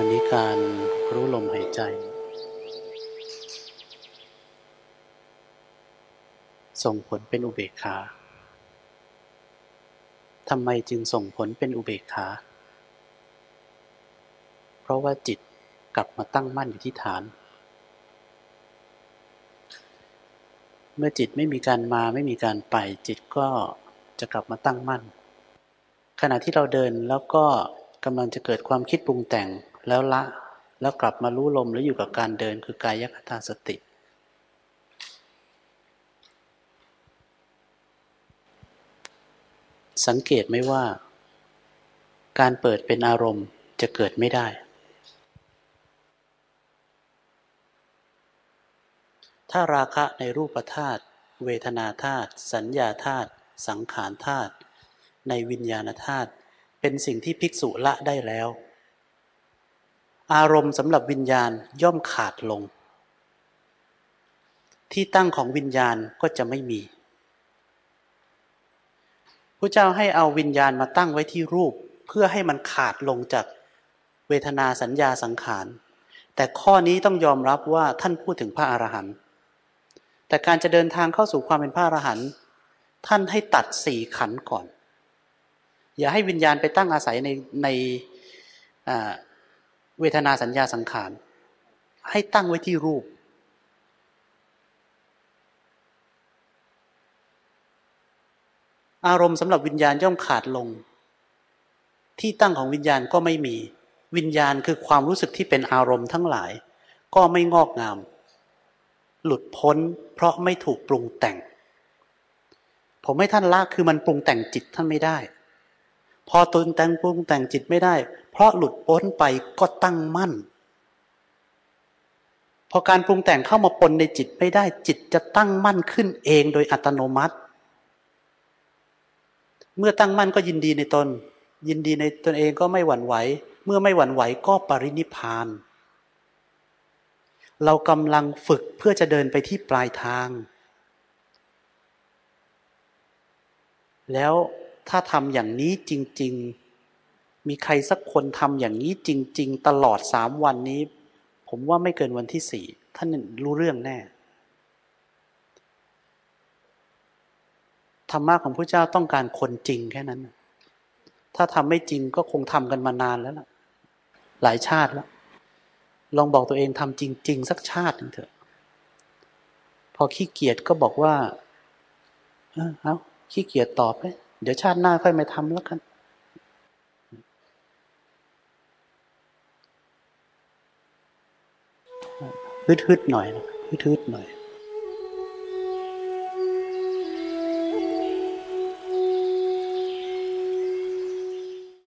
วันนี้การรู้ลมหายใจ ส่งผลเป็นอุเบกขาทำไมจึงส่งผลเป็นอุเบกขา เพราะว่าจิตกลับมาตั้งมั่นอยู่ที่ฐาน เมื่อจิตไม่มีการมาไม่มีการไป จิตก็จะกลับมาตั้งมั่น ขณะที่เราเดินแล้วก็กำลังจะเกิดความคิดปรุงแต่ง แล้วละแล้วกลับมารู้ลมแล้วอยู่กับการเดินคือกายคตาสติ สังเกตไหมว่า การเปิดเป็นอารมณ์จะเกิดไม่ได้ ถ้าราคะในรูปธาตุเวทนาธาตุสัญญาธาตุสังขารธาตุในวิญญาณธาตุเป็นสิ่งที่ภิกษุละได้แล้ว อารมณ์สำหรับวิญญาณย่อมขาดลง ที่ตั้งของวิญญาณก็จะไม่มีพระเจ้าให้เอาวิญญาณมาตั้งไว้ที่รูป เพื่อให้มันขาดลงจากเวทนาสัญญาสังขาร แต่ข้อนี้ต้องยอมรับว่าท่านพูดถึงพระอรหันต์แต่การจะเดินทางเข้าสู่ความเป็นพระอรหันต์ท่านให้ตัดสี่ขันก่อน อย่าให้วิญญาณไปตั้งอาศัยในใน เวทนาสัญญาสังขาร ให้ตั้งไว้ที่รูป อารมณ์สำหรับวิญญาณย่อมขาดลง ที่ตั้งของวิญญาณก็ไม่มี วิญญาณคือความรู้สึกที่เป็นอารมณ์ทั้งหลาย ก็ไม่งอกงาม หลุดพ้นเพราะไม่ถูกปรุงแต่ง ผมให้ท่านละคือมันปรุงแต่งจิตท่านไม่ได้ พอตนแต่งปรุงแต่งจิตไม่ได้ เพราะหลุดพ้นไปก็ตั้งมั่น พอการปรุงแต่งเข้ามาปนในจิตไม่ได้ จิตจะตั้งมั่นขึ้นเองโดยอัตโนมัติ เมื่อตั้งมั่นก็ยินดีในตน ยินดีในตนเองก็ไม่หวั่นไหว เมื่อไม่หวั่นไหวก็ปรินิพาน เรากำลังฝึกเพื่อจะเดินไปที่ปลายทาง แล้ว ถ้าทำอย่างนี้จริง ๆ มีใครสักคนทำอย่างนี้จริง ๆ ตลอดสามวันนี้ ผมว่าไม่เกินวันที่สี่ท่านรู้เรื่องแน่ธรรมะของพระเจ้าต้องการคนจริงแค่นั้น ถ้าทำไม่จริงก็คงทำกันมานานแล้วล่ะ หลายชาติแล้ว ลองบอกตัวเองทำจริง ๆ สักชาติหนึ่งเถอะ พอขี้เกียจก็บอกว่า เออเอาขี้เกียจตอบไป เดี๋ยวชาติหน้าค่อยมาทำแล้วกัน ฮึดๆหน่อยนะฮึดๆหน่อย